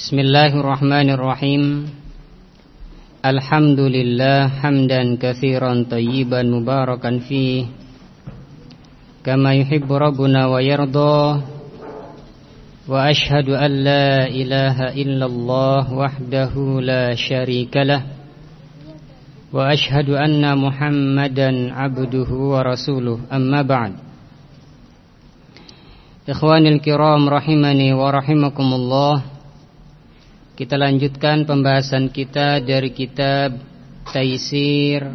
Bismillahirrahmanirrahim. Alhamdulillah hamdan kathiran tayyiban mubarakan fi Kama yuhibbu rabbuna wa Wa ashhadu an ilaha illallah wahdahu la syarika Wa ashhadu anna muhammadan abduhu wa rasuluh. Amma ba'd. Ikhwanil kiram rahimani wa rahimakumullah. Kita lanjutkan pembahasan kita dari kitab Taisir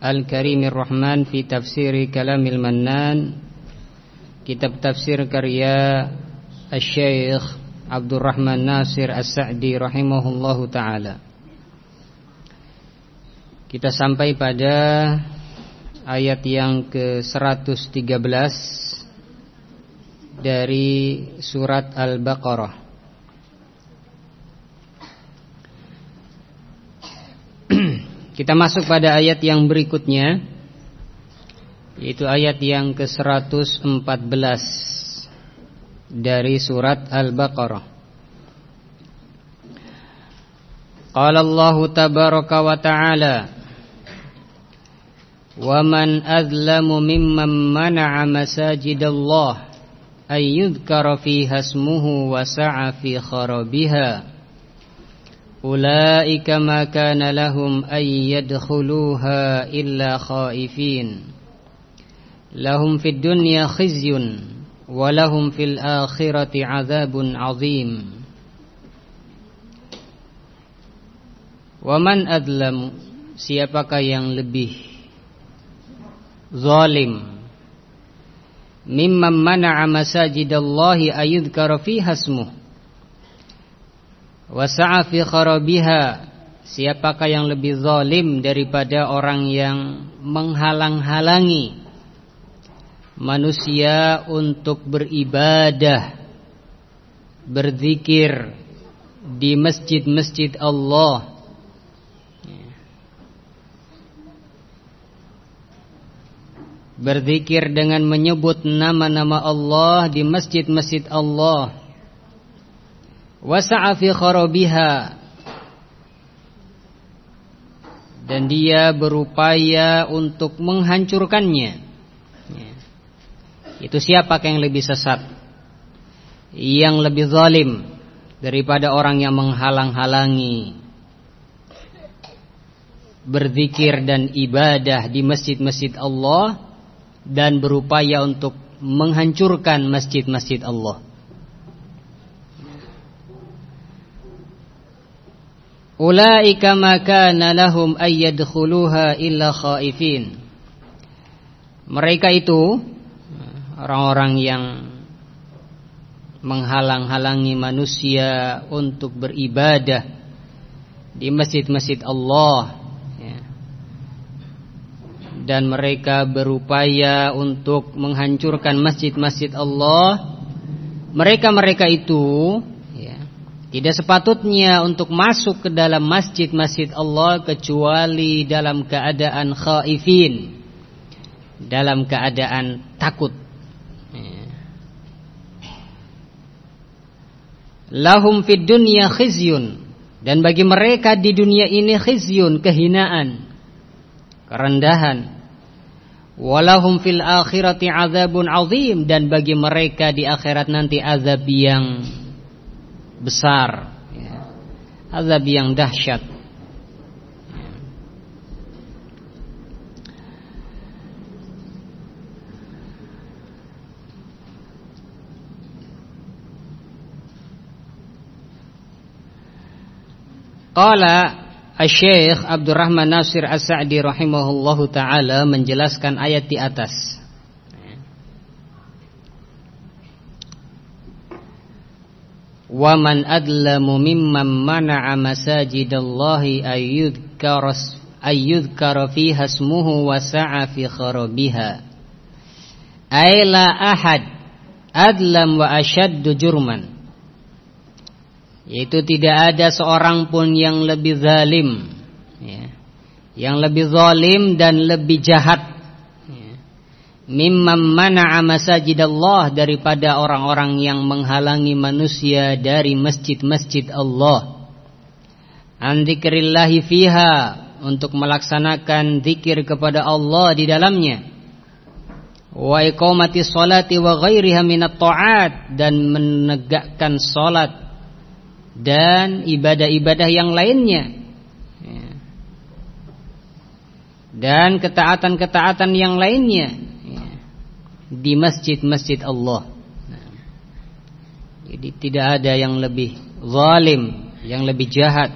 Al-Karimir Rahman fi tafsiri kalamil mannan Kitab tafsir karya Al-Syeikh Abdurrahman Nasir As-Sa'di rahimahullahu ta'ala Kita sampai pada ayat yang ke-113 dari surat Al-Baqarah. Kita masuk pada ayat yang berikutnya yaitu ayat yang ke-114 dari surat Al-Baqarah. Qala Allah tabaraka wa ta'ala Wa man azlamu mimman mana'a masajidallah أن يذكر فيها اسمه وسعى في خرابها أولئك ما كان لهم أن يدخلوها إلا خائفين لهم في الدنيا خزي ولهم في الآخرة عذاب عظيم ومن أظلم siapakah yang lebih zalim mimman mana'a masajidallahi ayyudhkara fiha ismuh wa sa'a fi kharabiha. Siapakah yang lebih zalim daripada orang yang menghalang-halangi manusia untuk beribadah berzikir di masjid-masjid Allah? Berzikir dengan menyebut nama-nama Allah di masjid-masjid Allah Wasa'a fi kharabiha. Dan dia berupaya untuk menghancurkannya. Itu siapa yang lebih sesat? Yang lebih zalim Daripada orang yang menghalang-halangi. Berzikir dan ibadah di masjid-masjid Allah dan berupaya untuk menghancurkan masjid-masjid Allah. Ulaika ma kana lahum ayyadkhuluha illa khaifin. Mereka itu orang-orang yang menghalang-halangi manusia untuk beribadah di masjid-masjid Allah dan mereka berupaya untuk menghancurkan masjid-masjid Allah mereka-mereka itu ya, tidak sepatutnya untuk masuk ke dalam masjid-masjid Allah kecuali dalam keadaan khaifin. Dalam keadaan takut. Lahum fid dunya khizyun. Dan bagi mereka di dunia ini khizyun kehinaan kerendahan. Walahum fil akhirati azabun azim. Dan bagi mereka di akhirat nanti azab yang besar, ya. azab yang dahsyat. Qala Syekh Abdurrahman Nasir As-Sa'di rahimahullahu taala menjelaskan ayat di atas. Wa man adlamu mimman mana'a masajidallahi ayyudhkara ayyudhkara fiha ismuhu wa sa'a fi kharabiha. Ay la ahad adlam wa ashaddu jurman yaitu tidak ada seorang pun yang lebih zalim ya, Yang lebih zalim dan lebih jahat mimman mana'a masajidallah daripada orang-orang yang menghalangi manusia dari masjid-masjid Allah. An dzikrillahi fiha untuk melaksanakan zikir kepada Allah di dalamnya. Wa iqamati sholati wa ghairiha minat ta'at dan menegakkan salat dan ibadah-ibadah yang lainnya. Ya. dan ketaatan-ketaatan yang lainnya di masjid-masjid Allah. Nah, jadi tidak ada yang lebih zalim, yang lebih jahat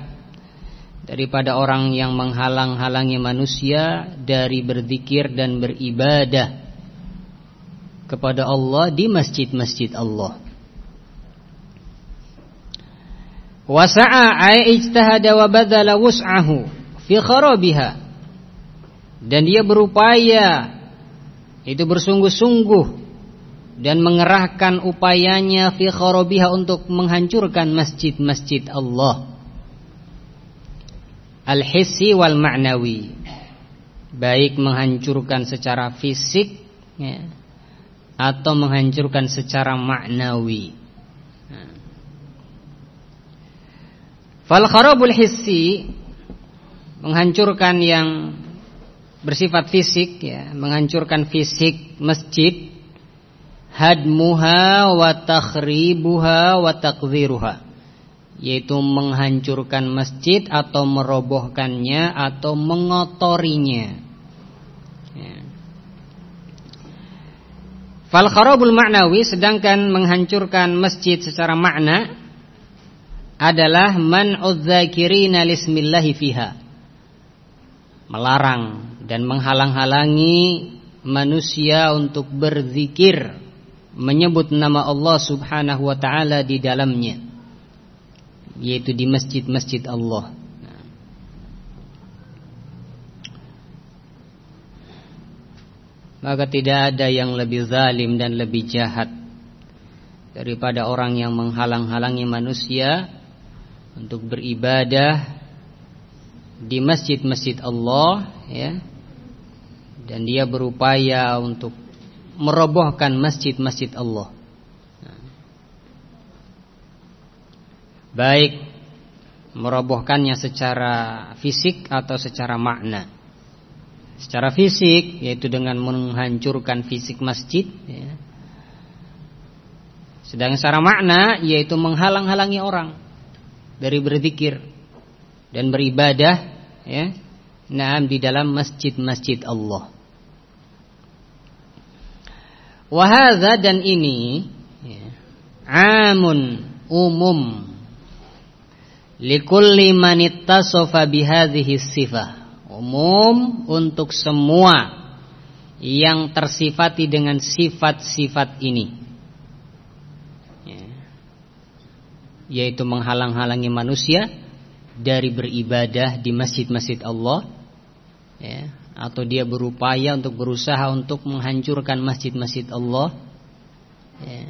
daripada orang yang menghalang-halangi manusia dari berzikir dan beribadah kepada Allah di masjid-masjid Allah. Wasa'a ay ijtahada wa badala wus'ahu fi kharabiha. Dan dia berupaya itu bersungguh-sungguh dan mengerahkan upayanya fi kharabiha untuk menghancurkan masjid-masjid Allah. Al-hissi wal ma'nawi baik menghancurkan secara fisik ya, atau menghancurkan secara maknawi fal kharabul hissi menghancurkan yang bersifat fisik ya, menghancurkan fisik masjid hadmuha wa takhribuha wa takdziruha yaitu menghancurkan masjid atau merobohkannya atau mengotorinya ya. Fal kharabul ma'nawi sedangkan menghancurkan masjid secara makna adalah man'udz dzakirina lismillahi fiha melarang dan menghalang-halangi manusia untuk berzikir menyebut nama Allah Subhanahu wa taala di dalamnya yaitu di masjid-masjid Allah. Maka tidak ada yang lebih zalim dan lebih jahat daripada orang yang menghalang-halangi manusia untuk beribadah di masjid-masjid Allah ya dan dia berupaya untuk merobohkan masjid-masjid Allah. Baik merobohkannya secara fisik atau secara makna. Secara fisik yaitu dengan menghancurkan fisik masjid ya. sedang secara makna yaitu menghalang-halangi orang dari berzikir dan beribadah ya naam di dalam masjid-masjid Allah wahada dan ini ya, amun umum. Likulli man ittasafa bihadhihi sifah umum untuk semua yang tersifati dengan sifat-sifat ini. Ya. yaitu menghalang-halangi manusia dari beribadah di masjid-masjid Allah. Ya, atau dia berupaya untuk berusaha untuk menghancurkan masjid-masjid Allah ya.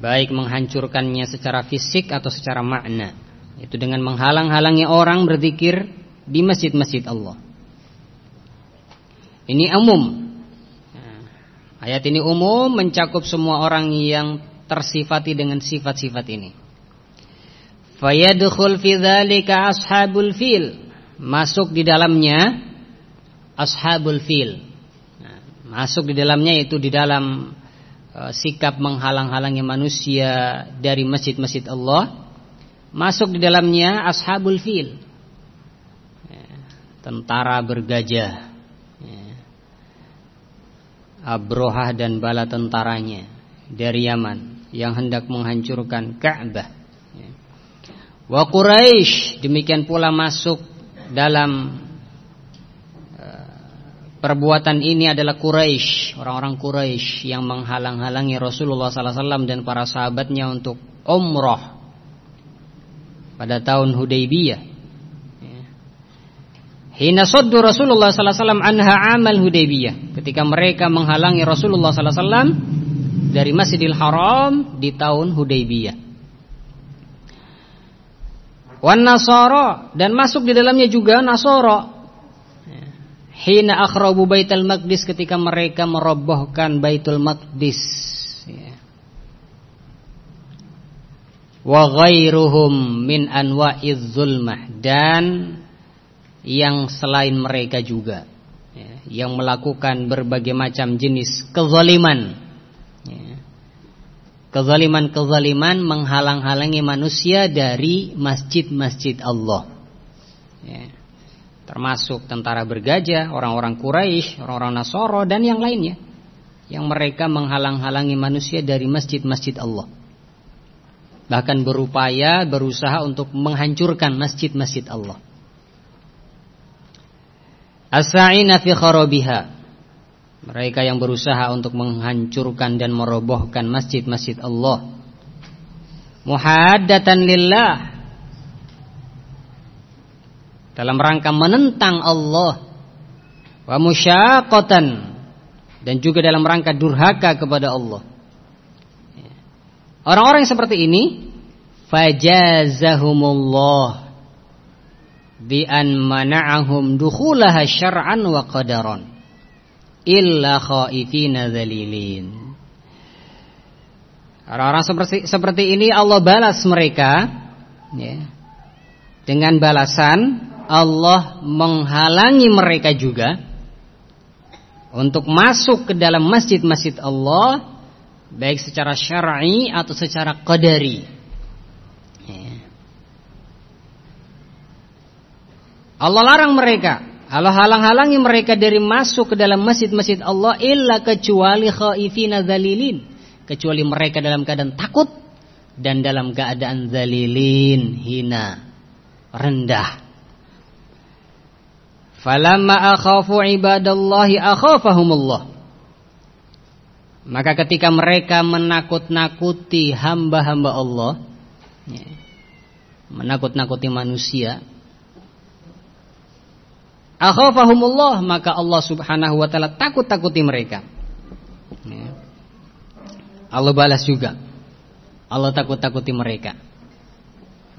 baik menghancurkannya secara fisik atau secara makna itu dengan menghalang-halangi orang berzikir di masjid-masjid Allah ini umum ya. ayat ini umum mencakup semua orang yang tersifati dengan sifat-sifat ini Fayadkhul fi dzalika ashabul fil. Masuk di dalamnya ashabul fil. Nah, masuk di dalamnya itu di dalam uh, sikap menghalang-halangi manusia dari masjid-masjid Allah. Masuk di dalamnya ashabul fil. Ya, tentara bergajah. Ya. Abrohah dan bala tentaranya dari Yaman yang hendak menghancurkan Ka'bah Wa Quraisy demikian pula masuk dalam uh, perbuatan ini adalah Quraisy, orang-orang Quraisy yang menghalang-halangi Rasulullah sallallahu alaihi wasallam dan para sahabatnya untuk umrah pada tahun Hudaybiyah. Ya. Hina saddu Rasulullah sallallahu alaihi wasallam anha amal Hudaybiyah, ketika mereka menghalangi Rasulullah sallallahu alaihi wasallam dari Masjidil Haram di tahun Hudaybiyah. Wan Nasoro dan masuk di dalamnya juga Nasoro. hina akhrabu Baitul Maqdis ketika mereka merobohkan Baitul Maqdis ya. wa ghairuhum min anwa'iz zulmah dan yang selain mereka juga ya, yang melakukan berbagai macam jenis kezaliman. Kezaliman-kezaliman menghalang-halangi manusia dari masjid-masjid Allah ya termasuk tentara bergajah, orang-orang Quraisy, orang-orang Nasoro dan yang lainnya yang mereka menghalang-halangi manusia dari masjid-masjid Allah. Bahkan berupaya berusaha untuk menghancurkan masjid-masjid Allah. As-sa'ina. Mereka yang berusaha untuk menghancurkan dan merobohkan masjid-masjid Allah. Muhaddatan lillah. Dalam rangka menentang Allah. Wa musyaqatan. Dan juga dalam rangka durhaka kepada Allah. Orang-orang yang seperti ini fajazahumullah. Bi an mana'ahum dukhulaha syar'an wa qadaran illa khaifina dzalilin. Orang-orang seperti seperti ini Allah balas mereka ya, dengan balasan Allah menghalangi mereka juga untuk masuk ke dalam masjid-masjid Allah baik secara syar'i atau secara qadari. Ya. Allah larang mereka, Allah halang-halangi mereka dari masuk ke dalam masjid-masjid Allah illa kecuali khaifina dzalilin, kecuali mereka dalam keadaan takut dan dalam keadaan zalilin, hina, rendah. Falamma akhafu ibadallahi akhafahumullah. Maka ketika mereka menakut-nakuti hamba-hamba Allah, ya, menakut-nakuti manusia, akhafahumullah, maka Allah Subhanahu wa taala takut-takuti mereka. Ya. Allah balas juga. Allah takut-takuti mereka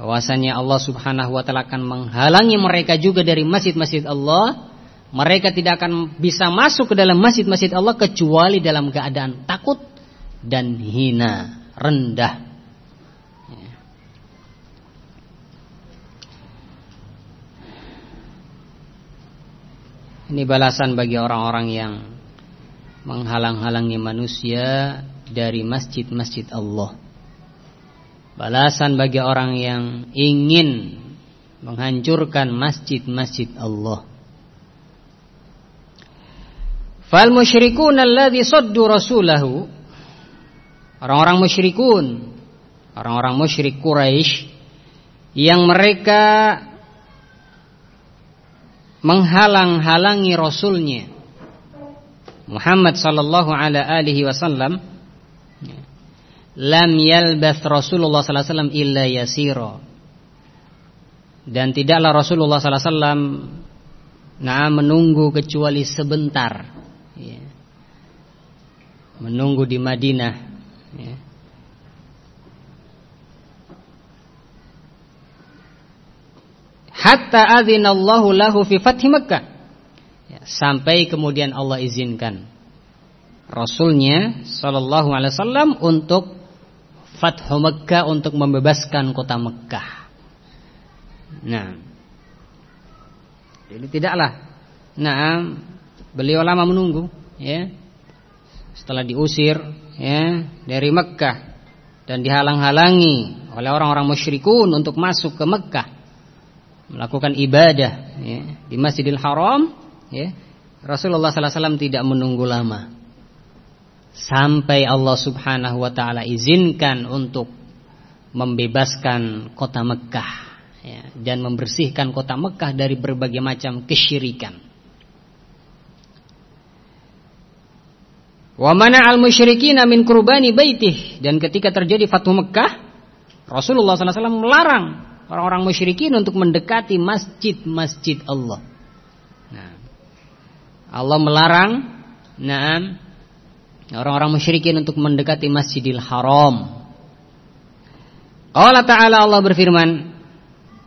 bahwasanya Allah Subhanahu wa taala akan menghalangi mereka juga dari masjid-masjid Allah. Mereka tidak akan bisa masuk ke dalam masjid-masjid Allah kecuali dalam keadaan takut dan hina, rendah. Ini balasan bagi orang-orang yang menghalang-halangi manusia dari masjid-masjid Allah. Balasan bagi orang yang ingin menghancurkan masjid-masjid Allah. Fal musyrikun alladhi saddu rasulahu Orang-orang musyrikun Orang-orang musyrik Quraisy Yang mereka Menghalang-halangi Rasulnya Muhammad sallallahu alaihi wasallam lam yalbath Rasulullah sallallahu alaihi wasallam illa yasira. Dan tidaklah Rasulullah sallallahu alaihi wasallam nah menunggu kecuali sebentar. Ya. Menunggu di Madinah. Ya. Hatta adzinallahu lahu fi fathi Makkah. Ya, sampai kemudian Allah izinkan Rasulnya Sallallahu Alaihi Wasallam untuk Fathu Mekah untuk membebaskan kota Mekah. Nah, jadi tidaklah. Nah, beliau lama menunggu, ya. Setelah diusir, ya, dari Mekah dan dihalang-halangi oleh orang-orang musyrikun untuk masuk ke Mekah melakukan ibadah ya, di Masjidil Haram, ya. Rasulullah Wasallam tidak menunggu lama sampai Allah Subhanahu wa taala izinkan untuk membebaskan kota Mekah ya, dan membersihkan kota Mekah dari berbagai macam kesyirikan. Wa mana al musyrikin min kurbani baitih dan ketika terjadi Fathu Mekah Rasulullah SAW melarang orang-orang musyrikin untuk mendekati masjid-masjid Allah. Nah, Allah melarang, nah orang-orang musyrikin untuk mendekati Masjidil Haram. Allah Ta'ala Allah berfirman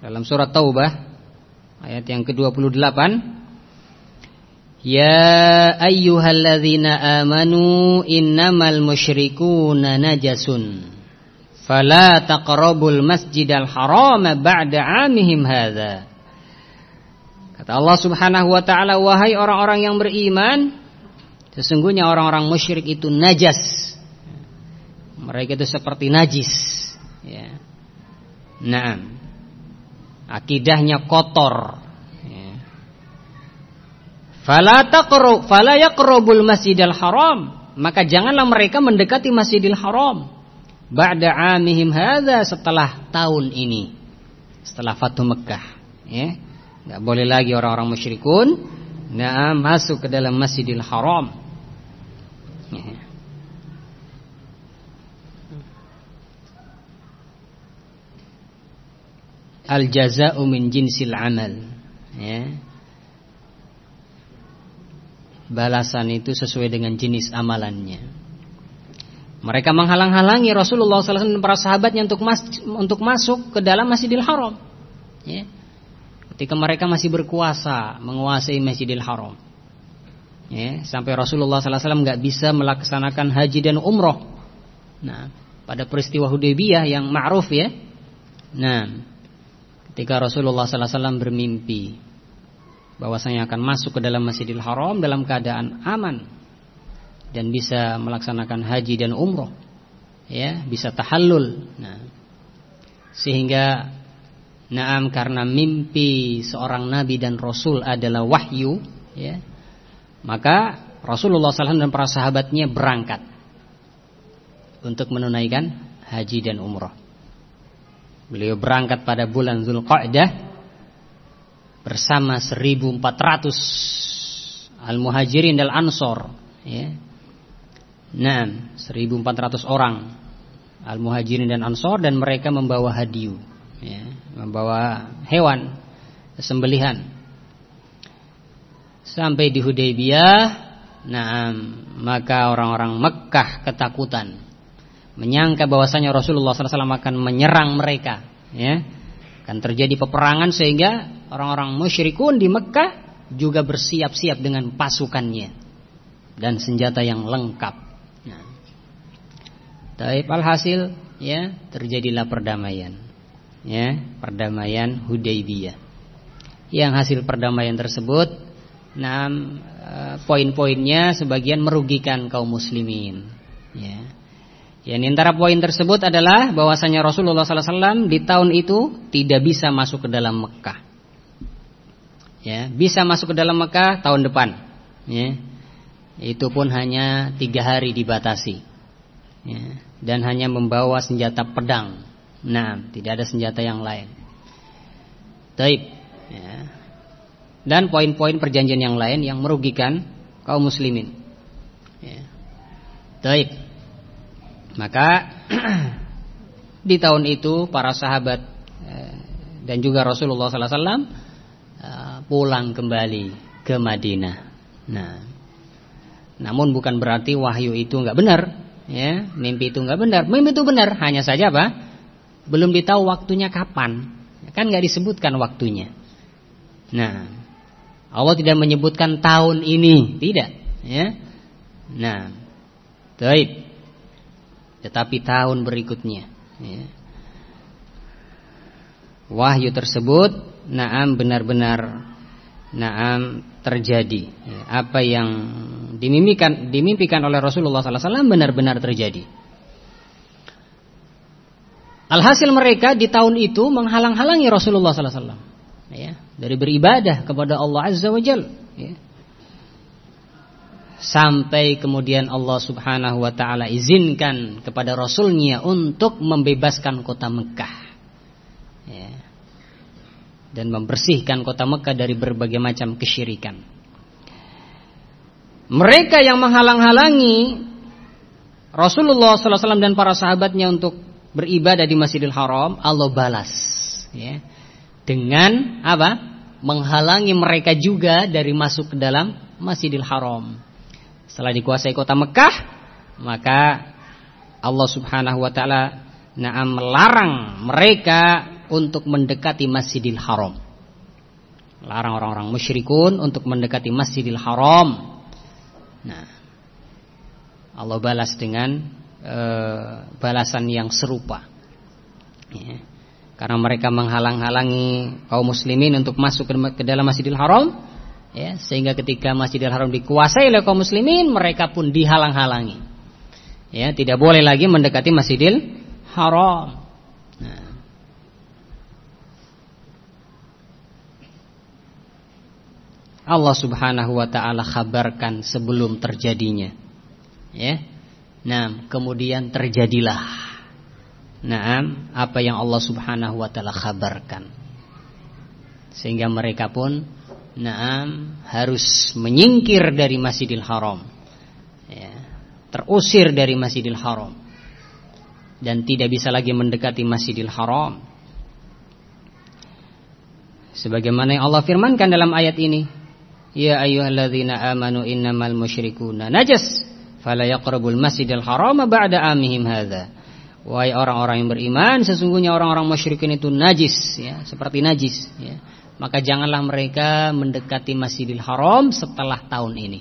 dalam surat Taubah ayat yang ke-28 Ya ayyuhalladzina amanu innamal musyrikuuna najasun fala taqrabul masjidal harama ba'da 'amihim hadza Kata Allah Subhanahu wa taala wahai orang-orang yang beriman sesungguhnya orang-orang musyrik itu najas mereka itu seperti najis. Ya. Nah akidahnya kotor. Fala taqru fala yaqrabul Masjidil Haram. Maka janganlah mereka mendekati Masjidil Haram. Ba'da amihim hadza setelah tahun ini. Setelah Fatu Mekah, ya. Enggak boleh lagi orang-orang musyrikun nah masuk ke dalam Masjidil Haram. Ya. Al jazaa'u min jinsil amal. Ya balasan itu sesuai dengan jenis amalannya. Mereka menghalang-halangi Rasulullah SAW dan para sahabatnya untuk mas untuk masuk ke dalam Masjidil Haram. Ya. Ketika mereka masih berkuasa menguasai Masjidil Haram, ya, sampai Rasulullah SAW nggak bisa melaksanakan haji dan umroh. Nah, pada peristiwa Hudaybiyah yang ma'ruf ya. Nah, ketika Rasulullah SAW bermimpi bahwasanya akan masuk ke dalam Masjidil Haram dalam keadaan aman dan bisa melaksanakan haji dan umroh ya bisa tahallul nah sehingga naam karena mimpi seorang nabi dan rasul adalah wahyu ya maka Rasulullah SAW dan para sahabatnya berangkat untuk menunaikan haji dan umroh beliau berangkat pada bulan Zulqa'dah bersama 1400 al-muhajirin dan ansor ya. Nah, 1400 orang al-muhajirin dan ansor dan mereka membawa hadiu ya, membawa hewan sembelihan. Sampai di Hudaybiyah, nah maka orang-orang Mekkah ketakutan menyangka bahwasanya Rasulullah SAW akan menyerang mereka ya. Akan terjadi peperangan sehingga orang-orang musyrikun di Mekah juga bersiap-siap dengan pasukannya dan senjata yang lengkap. Tapi alhasil ya terjadilah perdamaian. Ya, perdamaian Hudaybiyah. Yang hasil perdamaian tersebut enam eh, poin-poinnya sebagian merugikan kaum muslimin. Ya. Yang antara poin tersebut adalah bahwasanya Rasulullah SAW di tahun itu tidak bisa masuk ke dalam Mekah ya bisa masuk ke dalam Mekah tahun depan ya itu pun hanya tiga hari dibatasi ya, dan hanya membawa senjata pedang. Nah tidak ada senjata yang lain. Taib. Ya. dan poin-poin perjanjian yang lain yang merugikan kaum muslimin. Ya. Taib. Maka di tahun itu para sahabat eh, dan juga Rasulullah SAW pulang kembali ke Madinah. Nah, namun bukan berarti wahyu itu nggak benar, ya, mimpi itu nggak benar. Mimpi itu benar, hanya saja apa? Belum ditahu waktunya kapan. Kan nggak disebutkan waktunya. Nah, Allah tidak menyebutkan tahun ini, tidak, ya. Nah, baik. Tetapi tahun berikutnya, ya. Wahyu tersebut Naam benar-benar Naam terjadi. Ya, Apa yang dimimpikan, dimimpikan oleh Rasulullah SAW benar-benar terjadi. Alhasil mereka di tahun itu menghalang-halangi Rasulullah SAW ya, Dari beribadah kepada Allah Azza wa Jal ya. Sampai kemudian Allah subhanahu wa ta'ala izinkan kepada Rasulnya untuk membebaskan kota Mekah. Ya dan membersihkan kota Mekah dari berbagai macam kesyirikan. Mereka yang menghalang-halangi Rasulullah SAW dan para sahabatnya untuk beribadah di Masjidil Haram, Allah balas ya, dengan apa? Menghalangi mereka juga dari masuk ke dalam Masjidil Haram. Setelah dikuasai kota Mekah, maka Allah Subhanahu wa taala melarang mereka untuk mendekati Masjidil Haram. larang orang-orang musyrikun untuk mendekati Masjidil Haram. Nah, Allah balas dengan e, balasan yang serupa. Ya. Karena mereka menghalang-halangi kaum muslimin untuk masuk ke, dalam Masjidil Haram, ya, sehingga ketika Masjidil Haram dikuasai oleh kaum muslimin, mereka pun dihalang-halangi. Ya, tidak boleh lagi mendekati Masjidil Haram. Allah Subhanahu wa taala kabarkan sebelum terjadinya. Ya. Nah, kemudian terjadilah. Naam, apa yang Allah Subhanahu wa taala kabarkan. Sehingga mereka pun naam harus menyingkir dari Masjidil Haram. Ya, terusir dari Masjidil Haram. Dan tidak bisa lagi mendekati Masjidil Haram. Sebagaimana yang Allah firmankan dalam ayat ini, Ya ayyuhalladzina amanu innamal musyrikuna najas fala yaqrabul masjidal haram ba'da amihim hadza. Wahai orang-orang yang beriman, sesungguhnya orang-orang musyrikin itu najis ya, seperti najis ya. Maka janganlah mereka mendekati Masjidil Haram setelah tahun ini.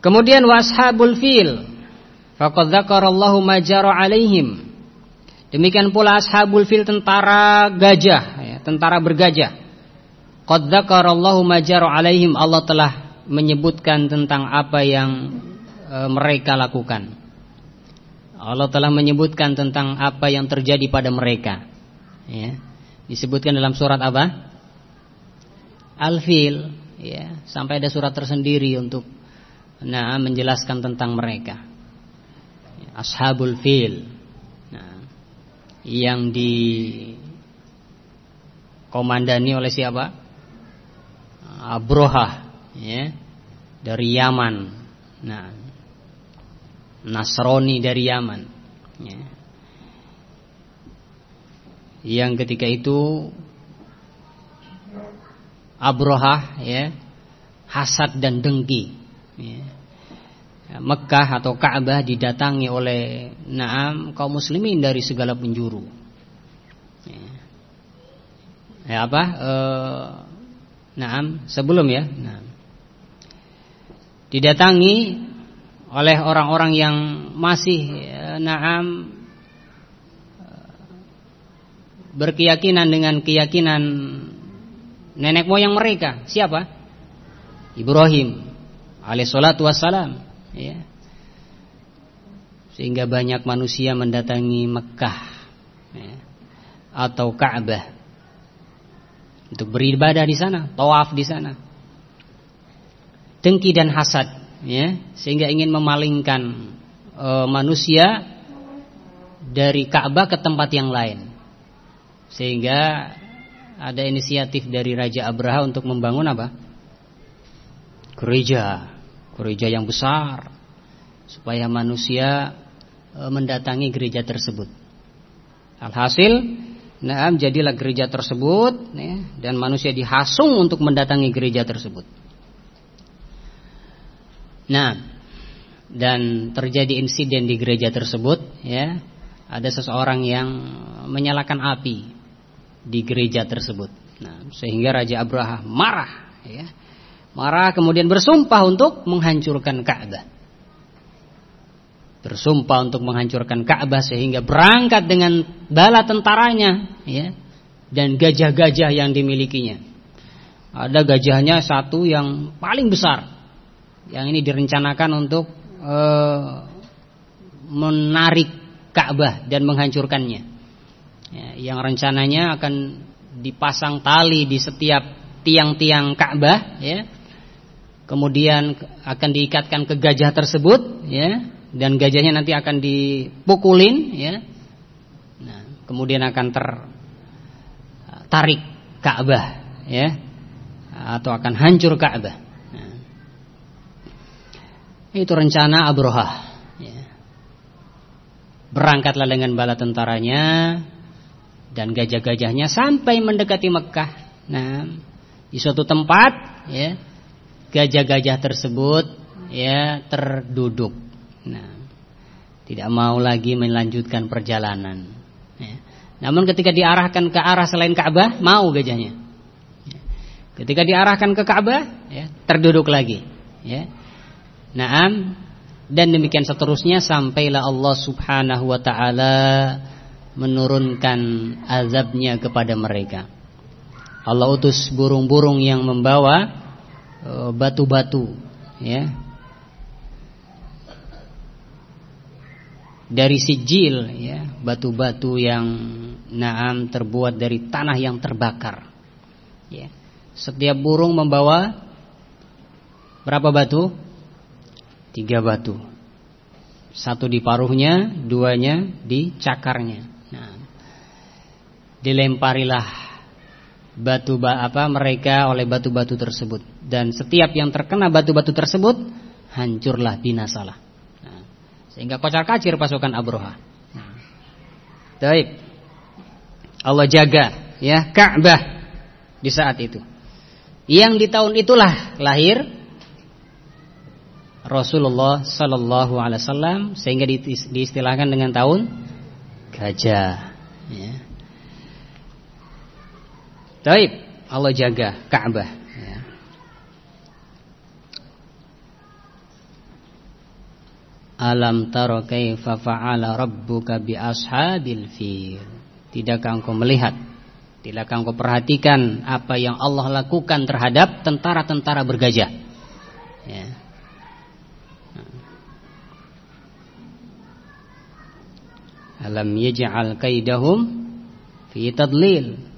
Kemudian washabul fil Faqad dzakarallahu alaihim. Demikian pula ashabul fil tentara gajah, ya, tentara bergajah. Qad dzakarallahu alaihim. Allah telah menyebutkan tentang apa yang e, mereka lakukan. Allah telah menyebutkan tentang apa yang terjadi pada mereka. Ya. Disebutkan dalam surat apa? Al-Fil, ya, sampai ada surat tersendiri untuk nah menjelaskan tentang mereka ashabul fil. Nah, yang dikomandani oleh siapa? Abroha ya dari Yaman. Nah Nasrani dari Yaman ya. yang ketika itu Abroha ya hasad dan dengki ya Mekah atau Ka'bah didatangi oleh Naam kaum muslimin dari segala penjuru. Ya, ya apa? E, naam sebelum ya. Nah. Didatangi oleh orang-orang yang masih e, Naam berkeyakinan dengan keyakinan nenek moyang mereka. Siapa? Ibrahim alaihissalatu wassalam ya. Sehingga banyak manusia mendatangi Mekah ya, atau Ka'bah untuk beribadah di sana, tawaf di sana. Dengki dan hasad ya, sehingga ingin memalingkan e, manusia dari Ka'bah ke tempat yang lain. Sehingga ada inisiatif dari Raja Abraha untuk membangun apa? Gereja gereja yang besar supaya manusia e, mendatangi gereja tersebut. Alhasil, nah jadilah gereja tersebut ya, dan manusia dihasung untuk mendatangi gereja tersebut. Nah, dan terjadi insiden di gereja tersebut ya, ada seseorang yang menyalakan api di gereja tersebut. Nah, sehingga Raja Abraha marah ya Marah kemudian bersumpah untuk menghancurkan Ka'bah. Bersumpah untuk menghancurkan Ka'bah sehingga berangkat dengan bala tentaranya ya dan gajah-gajah yang dimilikinya. Ada gajahnya satu yang paling besar. Yang ini direncanakan untuk e, menarik Ka'bah dan menghancurkannya. Ya, yang rencananya akan dipasang tali di setiap tiang-tiang Ka'bah ya kemudian akan diikatkan ke gajah tersebut ya dan gajahnya nanti akan dipukulin ya. Nah, kemudian akan tertarik Ka'bah ya atau akan hancur Ka'bah. Nah, itu rencana Abroha ya. berangkatlah dengan bala tentaranya dan gajah-gajahnya sampai mendekati Mekah. Nah di suatu tempat ya gajah-gajah tersebut ya terduduk Nah, tidak mau lagi melanjutkan perjalanan. Ya. Namun ketika diarahkan ke arah selain Ka'bah, mau gajahnya. Ya. Ketika diarahkan ke Ka'bah, ya, terduduk lagi. Ya. Naam dan demikian seterusnya sampailah Allah Subhanahu wa taala menurunkan azabnya kepada mereka. Allah utus burung-burung yang membawa batu-batu ya. Dari sijil ya, batu-batu yang naam terbuat dari tanah yang terbakar. Ya. Setiap burung membawa berapa batu? Tiga batu. Satu di paruhnya, duanya di cakarnya. Nah, dilemparilah batu apa mereka oleh batu-batu tersebut dan setiap yang terkena batu-batu tersebut hancurlah binasalah. Nah, sehingga kocar-kacir pasukan Abroha. Nah, Baik. Allah jaga ya Ka'bah di saat itu. Yang di tahun itulah lahir Rasulullah sallallahu alaihi wasallam sehingga diistilahkan dengan tahun gajah ya. Taib. Allah jaga Ka'bah ya. Alam taro kaifa fa'ala rabbuka bi ashabil fil? Tidakkah engkau melihat? Tidakkah engkau perhatikan Apa yang Allah lakukan terhadap Tentara-tentara bergajah? Ya. Alam yaj'al kaidahum Fi tadlil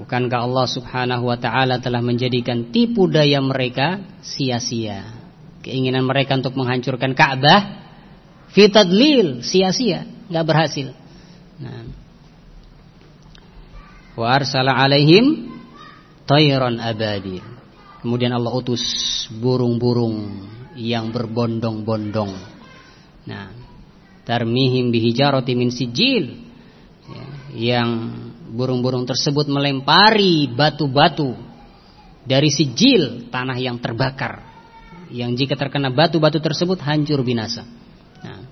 Bukankah Allah subhanahu wa ta'ala telah menjadikan tipu daya mereka sia-sia? Keinginan mereka untuk menghancurkan Ka'bah Fitadlil, sia-sia, gak berhasil. Nah. Wa arsala alaihim Tayran abadil Kemudian Allah utus burung-burung yang berbondong-bondong. Nah Tarmihim bihijarati min sijil ya, Yang burung-burung tersebut melempari batu-batu dari sijil tanah yang terbakar yang jika terkena batu-batu tersebut hancur binasa. Nah,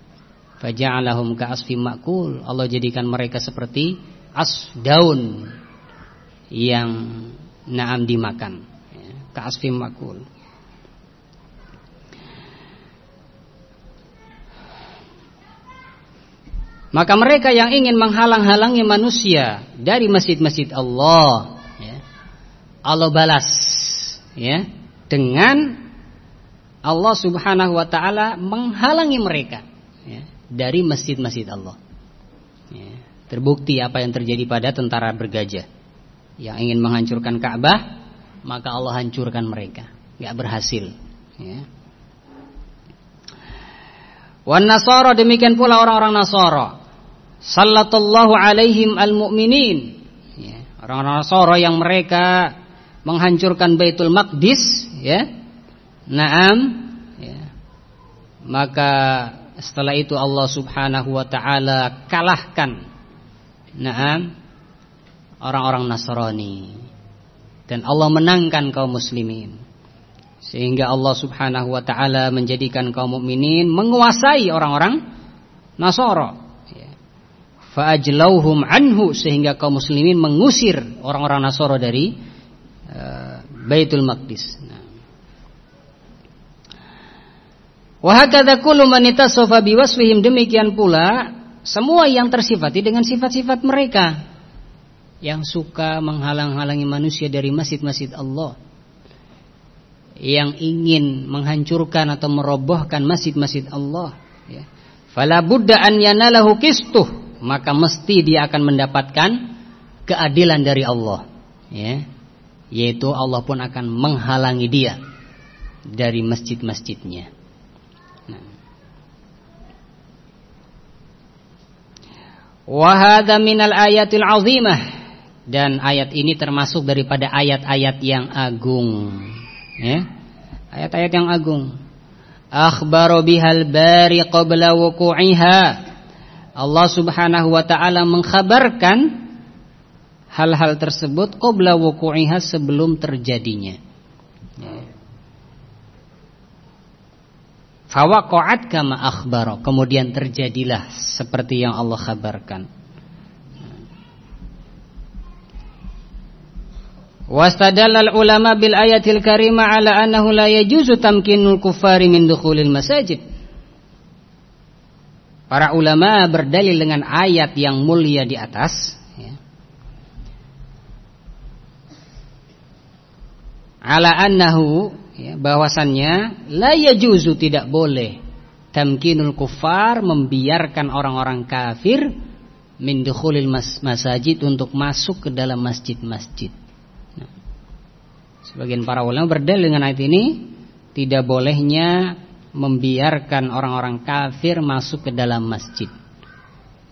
faja'alahum ka'asfi makul. Allah jadikan mereka seperti as daun yang naam dimakan. Ya, ka'asfi makul. Maka mereka yang ingin menghalang-halangi manusia dari masjid-masjid Allah, ya, Allah balas, ya, dengan Allah Subhanahu Wa Taala menghalangi mereka ya, dari masjid-masjid Allah. Ya, terbukti apa yang terjadi pada tentara bergajah yang ingin menghancurkan Ka'bah, maka Allah hancurkan mereka, nggak berhasil. Ya. Wan Nasara demikian pula orang-orang Nasara. Sallallahu alaihim al-mu'minin. Ya, orang-orang Nasara yang mereka menghancurkan Baitul Maqdis ya. Na'am ya. maka setelah itu Allah Subhanahu wa taala kalahkan. Na'am orang-orang Nasrani. Dan Allah menangkan kaum muslimin sehingga Allah Subhanahu wa taala menjadikan kaum mukminin menguasai orang-orang Nasara Fa'ajlauhum anhu sehingga kaum muslimin mengusir orang-orang Nasoro dari uh, Baitul Maqdis. Nah. Kullu man demikian pula semua yang tersifati dengan sifat-sifat mereka yang suka menghalang-halangi manusia dari masjid-masjid Allah yang ingin menghancurkan atau merobohkan masjid-masjid Allah ya. Fala an yanalahu maka mesti dia akan mendapatkan keadilan dari Allah ya. Yaitu Allah pun akan menghalangi dia dari masjid-masjidnya. Nah. Wahada minal ayatil azimah. Dan ayat ini termasuk daripada ayat-ayat yang agung ya ayat-ayat yang agung akhbaro bihal bari qabla wuku'iha Allah Subhanahu wa taala mengkhabarkan hal-hal tersebut qabla wuqu'iha sebelum terjadinya. Ya. Fawaqa'at kama akhbaro. Kemudian terjadilah seperti yang Allah kabarkan. Wastadallal ulama bil ayatil karimah ala annahu la yajuzu tamkinul kuffari min dukhulil masajid. Para ulama berdalil dengan ayat yang mulia di atas ya. Ala annahu ya, bahwasannya la yajuzu tidak boleh tamkinul kuffar membiarkan orang-orang kafir min dukhulil mas masajid untuk masuk ke dalam masjid-masjid. Sebagian para ulama berdalil dengan ayat ini tidak bolehnya membiarkan orang-orang kafir masuk ke dalam masjid.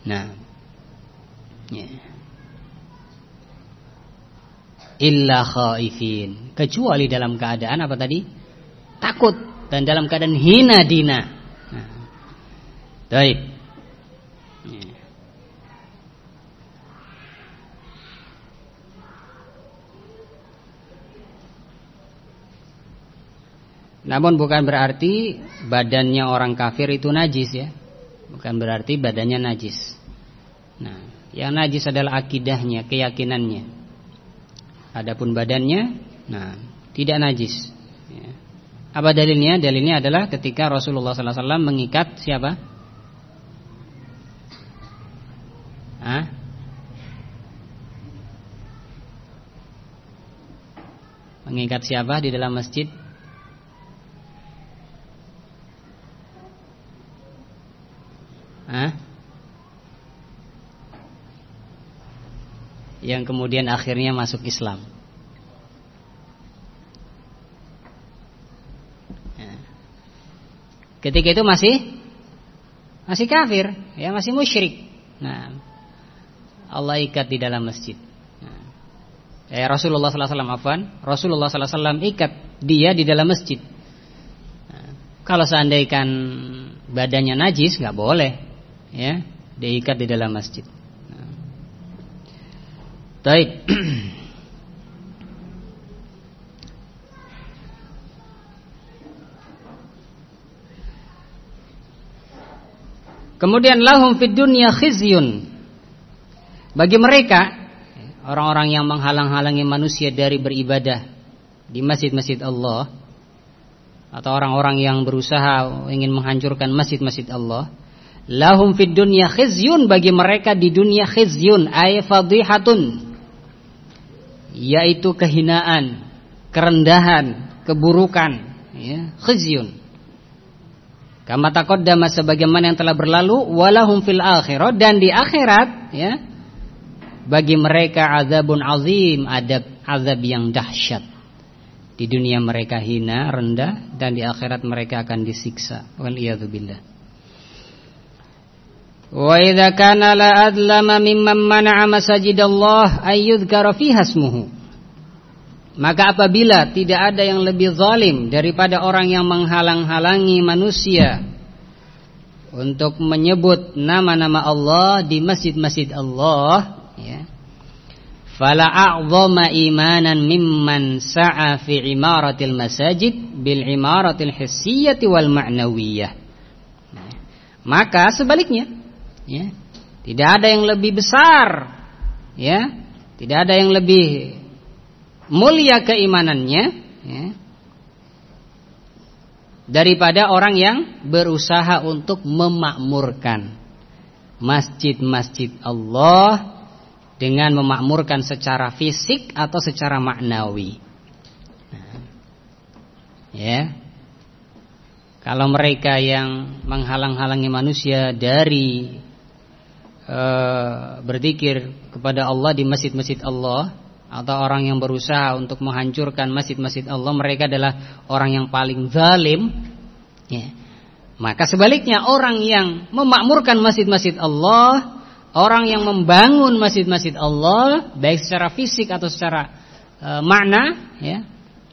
Nah, ya. illa khaifin, kecuali dalam keadaan apa tadi? Takut dan dalam keadaan hina dina. Nah. Baik. Namun bukan berarti badannya orang kafir itu najis ya. Bukan berarti badannya najis. Nah, yang najis adalah akidahnya, keyakinannya. Adapun badannya, nah, tidak najis. Ya. Apa dalilnya? Dalilnya adalah ketika Rasulullah SAW mengikat siapa? Hah? Mengikat siapa di dalam masjid? Hah? Yang kemudian akhirnya masuk Islam. Ketika itu masih Masih kafir ya Masih musyrik Nah Allah ikat di dalam masjid nah. Eh, Rasulullah SAW afan Rasulullah SAW ikat dia di dalam masjid nah, Kalau seandainya badannya najis nggak boleh ya diikat di dalam masjid. Baik. Kemudian lahum fid dunya khizyun. Bagi mereka orang-orang yang menghalang-halangi manusia dari beribadah di masjid-masjid Allah atau orang-orang yang berusaha ingin menghancurkan masjid-masjid Allah Lahum fid dunya khizyun bagi mereka di dunia khizyun ay fadhihatun yaitu kehinaan, kerendahan, keburukan, ya, khizyun. Kama taqaddama sebagaimana yang telah berlalu walahum fil akhirah dan di akhirat ya bagi mereka azabun azim, adab azab yang dahsyat. Di dunia mereka hina, rendah dan di akhirat mereka akan disiksa. Wal billah. Wa idza kana la adlama mimman mana'a masajidallah ay yudhkara fiha. Maka apabila tidak ada yang lebih zalim daripada orang yang menghalang-halangi manusia untuk menyebut nama-nama Allah di masjid-masjid Allah, ya. Fala a'zama imanan mimman sa'a fi imaratil masajid bil imaratil hissiyyati wal ma'nawiyah. Maka sebaliknya ya. Tidak ada yang lebih besar ya. Tidak ada yang lebih mulia keimanannya ya. Daripada orang yang berusaha untuk memakmurkan masjid-masjid Allah dengan memakmurkan secara fisik atau secara maknawi. Ya. Kalau mereka yang menghalang-halangi manusia dari uh, berzikir kepada Allah di masjid-masjid Allah atau orang yang berusaha untuk menghancurkan masjid-masjid Allah mereka adalah orang yang paling zalim. Ya. maka sebaliknya orang yang memakmurkan masjid-masjid Allah orang yang membangun masjid-masjid Allah baik secara fisik atau secara uh, makna ya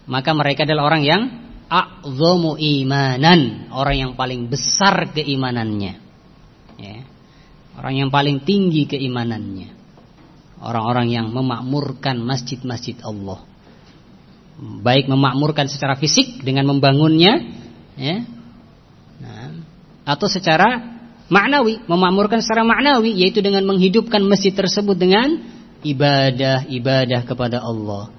maka mereka adalah orang yang a'zamu imanan orang yang paling besar keimanannya. Ya Orang yang paling tinggi keimanannya Orang-orang yang memakmurkan masjid-masjid Allah Baik memakmurkan secara fisik dengan membangunnya ya. atau secara maknawi, memakmurkan secara maknawi yaitu dengan menghidupkan masjid tersebut dengan ibadah-ibadah kepada Allah.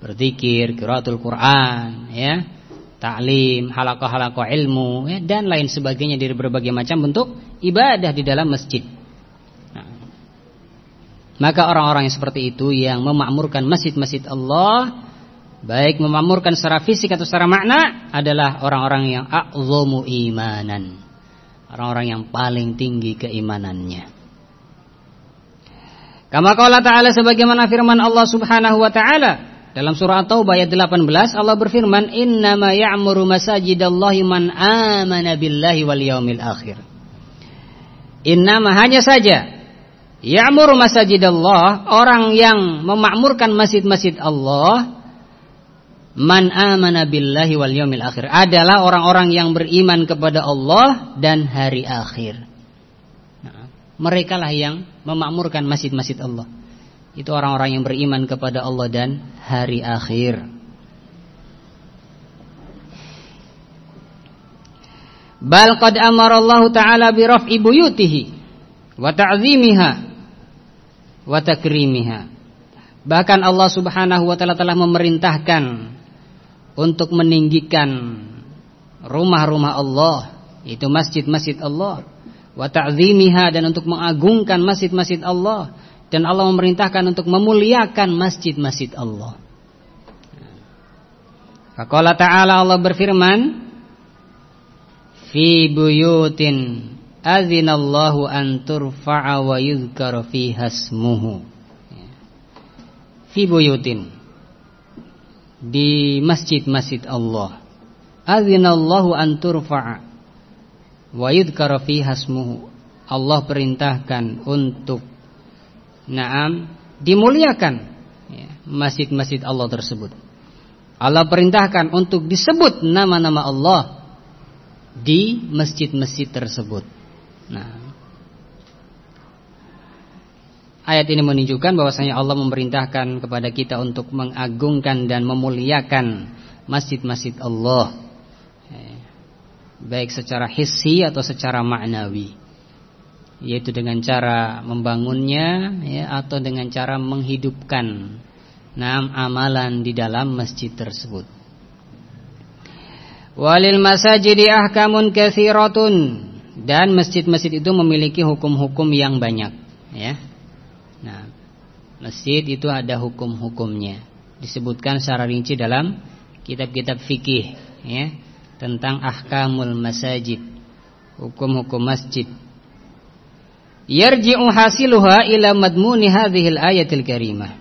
Berzikir, qiraatul Quran, ya, taklim, halaqah-halaqah ilmu ya, dan lain sebagainya dari berbagai macam bentuk ibadah di dalam masjid. Maka orang-orang yang seperti itu yang memakmurkan masjid-masjid Allah baik memakmurkan secara fisik atau secara makna adalah orang-orang yang a'zamu imanan. Orang-orang yang paling tinggi keimanannya. Kama qala ta'ala sebagaimana firman Allah Subhanahu wa taala dalam surah At-Taubah ayat 18 Allah berfirman innama ya'muru masajidallahi man amana billahi wal yaumil akhir. Innama hanya saja ya'muru masajidallah orang yang memakmurkan masjid-masjid Allah Man amana billahi wal yawmil akhir adalah orang-orang yang beriman kepada Allah dan hari akhir. Nah, mereka lah yang memakmurkan masjid-masjid Allah. Itu orang-orang yang beriman kepada Allah dan hari akhir. Bal qad amara Allah taala bi raf'i buyutihi wa ta'zimiha wa. Bahkan Allah Subhanahu wa taala telah memerintahkan untuk meninggikan rumah-rumah Allah, itu masjid-masjid Allah, wa dan untuk mengagungkan masjid-masjid Allah dan Allah memerintahkan untuk memuliakan masjid-masjid Allah. Faqala ta'ala Allah berfirman fi buyutin azinallahu an turfa'a wa yuzkara fiha ismuhu. Fi buyutin di masjid-masjid Allah. Azinallahu an turfa'a wa yudhkara fiha ismuhu. Allah perintahkan untuk na'am dimuliakan ya, masjid-masjid Allah tersebut. Allah perintahkan untuk disebut nama-nama Allah di masjid-masjid tersebut. Nah, Ayat ini menunjukkan bahwasanya Allah memerintahkan kepada kita untuk mengagungkan dan memuliakan masjid-masjid Allah. Eh, baik secara hissi atau secara maknawi. Yaitu dengan cara membangunnya ya, atau dengan cara menghidupkan enam amalan di dalam masjid tersebut. Walil masajidi ahkamun katsiratun dan masjid-masjid itu memiliki hukum-hukum yang banyak ya Nah, masjid itu ada hukum-hukumnya. Disebutkan secara rinci dalam kitab-kitab fikih ya, tentang ahkamul masajid, hukum-hukum masjid. Yarji'u hasiluha ila madmuni hadhil ayatil karimah.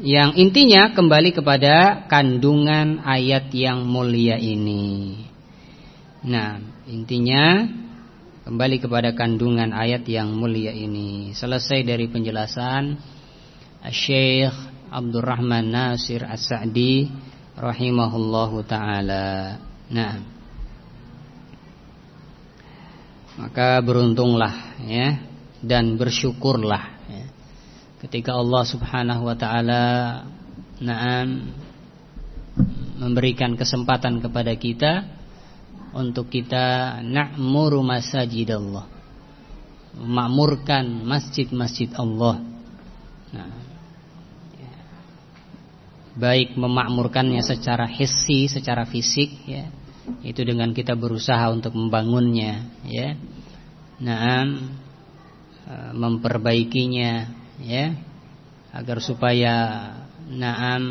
Yang intinya kembali kepada kandungan ayat yang mulia ini. Nah, intinya Kembali kepada kandungan ayat yang mulia ini. Selesai dari penjelasan Syekh Abdurrahman Nasir As-Sa'di Rahimahullahu ta'ala. Nah. Maka beruntunglah ya Dan bersyukurlah ya, Ketika Allah subhanahu wa ta'ala Naam Memberikan kesempatan kepada kita untuk kita na'muru masajid Allah memakmurkan masjid-masjid Allah. Nah, baik memakmurkannya secara hissi secara fisik ya. Itu dengan kita berusaha untuk membangunnya ya. Nah memperbaikinya ya. Agar supaya naam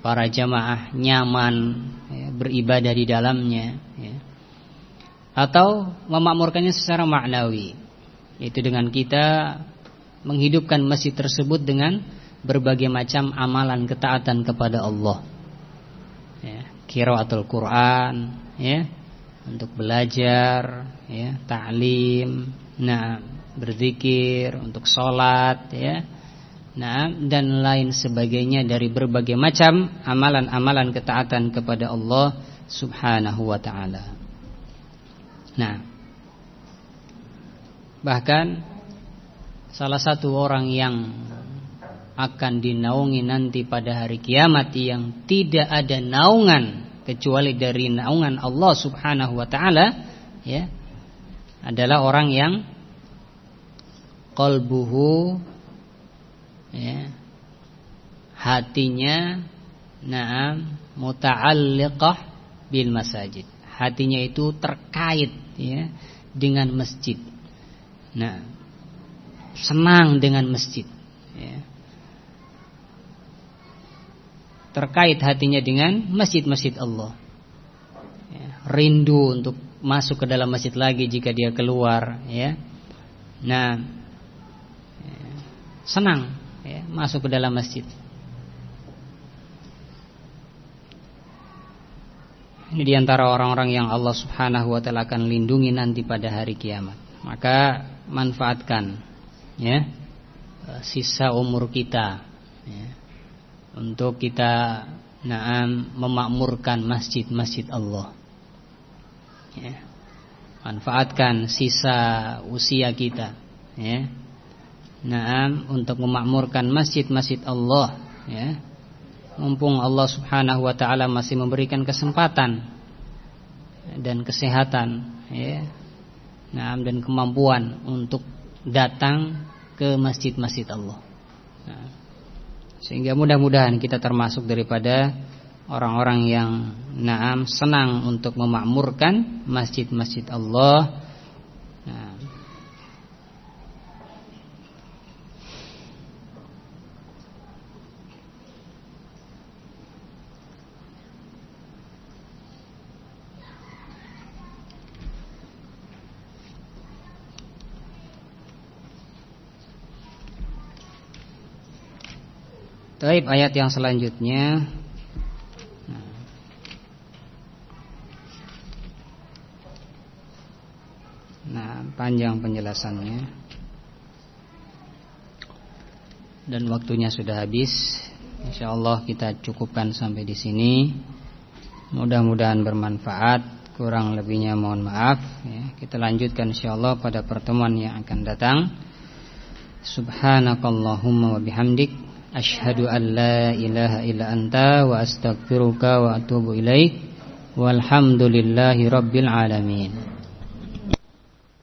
para jamaah nyaman ya, beribadah di dalamnya. ya atau memakmurkannya secara maknawi. Yaitu dengan kita menghidupkan masjid tersebut dengan berbagai macam amalan ketaatan kepada Allah. Ya, qiraatul Quran ya untuk belajar ya ta'lim nah berzikir untuk sholat ya nah dan lain sebagainya dari berbagai macam amalan-amalan ketaatan kepada Allah Subhanahu wa taala Nah, bahkan salah satu orang yang akan dinaungi nanti pada hari kiamat yang tidak ada naungan kecuali dari naungan Allah Subhanahu wa taala ya adalah orang yang qalbuhu ya, hatinya na'am muta'alliqah bil masajid. Hatinya itu terkait ya dengan masjid. Nah, senang dengan masjid ya. Terkait hatinya dengan masjid-masjid Allah. Ya, rindu untuk masuk ke dalam masjid lagi jika dia keluar ya. Nah, ya, senang ya, masuk ke dalam masjid. Ini di antara orang-orang yang Allah subhanahu wa ta'ala akan lindungi nanti pada hari kiamat Maka manfaatkan ya Sisa umur kita ya, Untuk kita naam memakmurkan masjid-masjid Allah ya, Manfaatkan sisa usia kita ya, Naam untuk memakmurkan masjid-masjid Allah ya. Mumpung Allah Subhanahu wa taala masih memberikan kesempatan dan kesehatan ya. Dan kemampuan untuk datang ke masjid-masjid Allah. Nah, sehingga mudah-mudahan kita termasuk daripada orang-orang yang naam senang untuk memakmurkan masjid-masjid Allah. Nah, Taib ayat yang selanjutnya. Nah, panjang penjelasannya. Dan waktunya sudah habis. Insyaallah kita cukupkan sampai di sini. Mudah-mudahan bermanfaat. Kurang lebihnya mohon maaf ya, Kita lanjutkan insyaallah pada pertemuan yang akan datang. Subhanakallahumma wa bihamdik Ashhadu an la ilaha illa anta wa astaghfiruka wa atubu ilaik walhamdulillahi rabbil alamin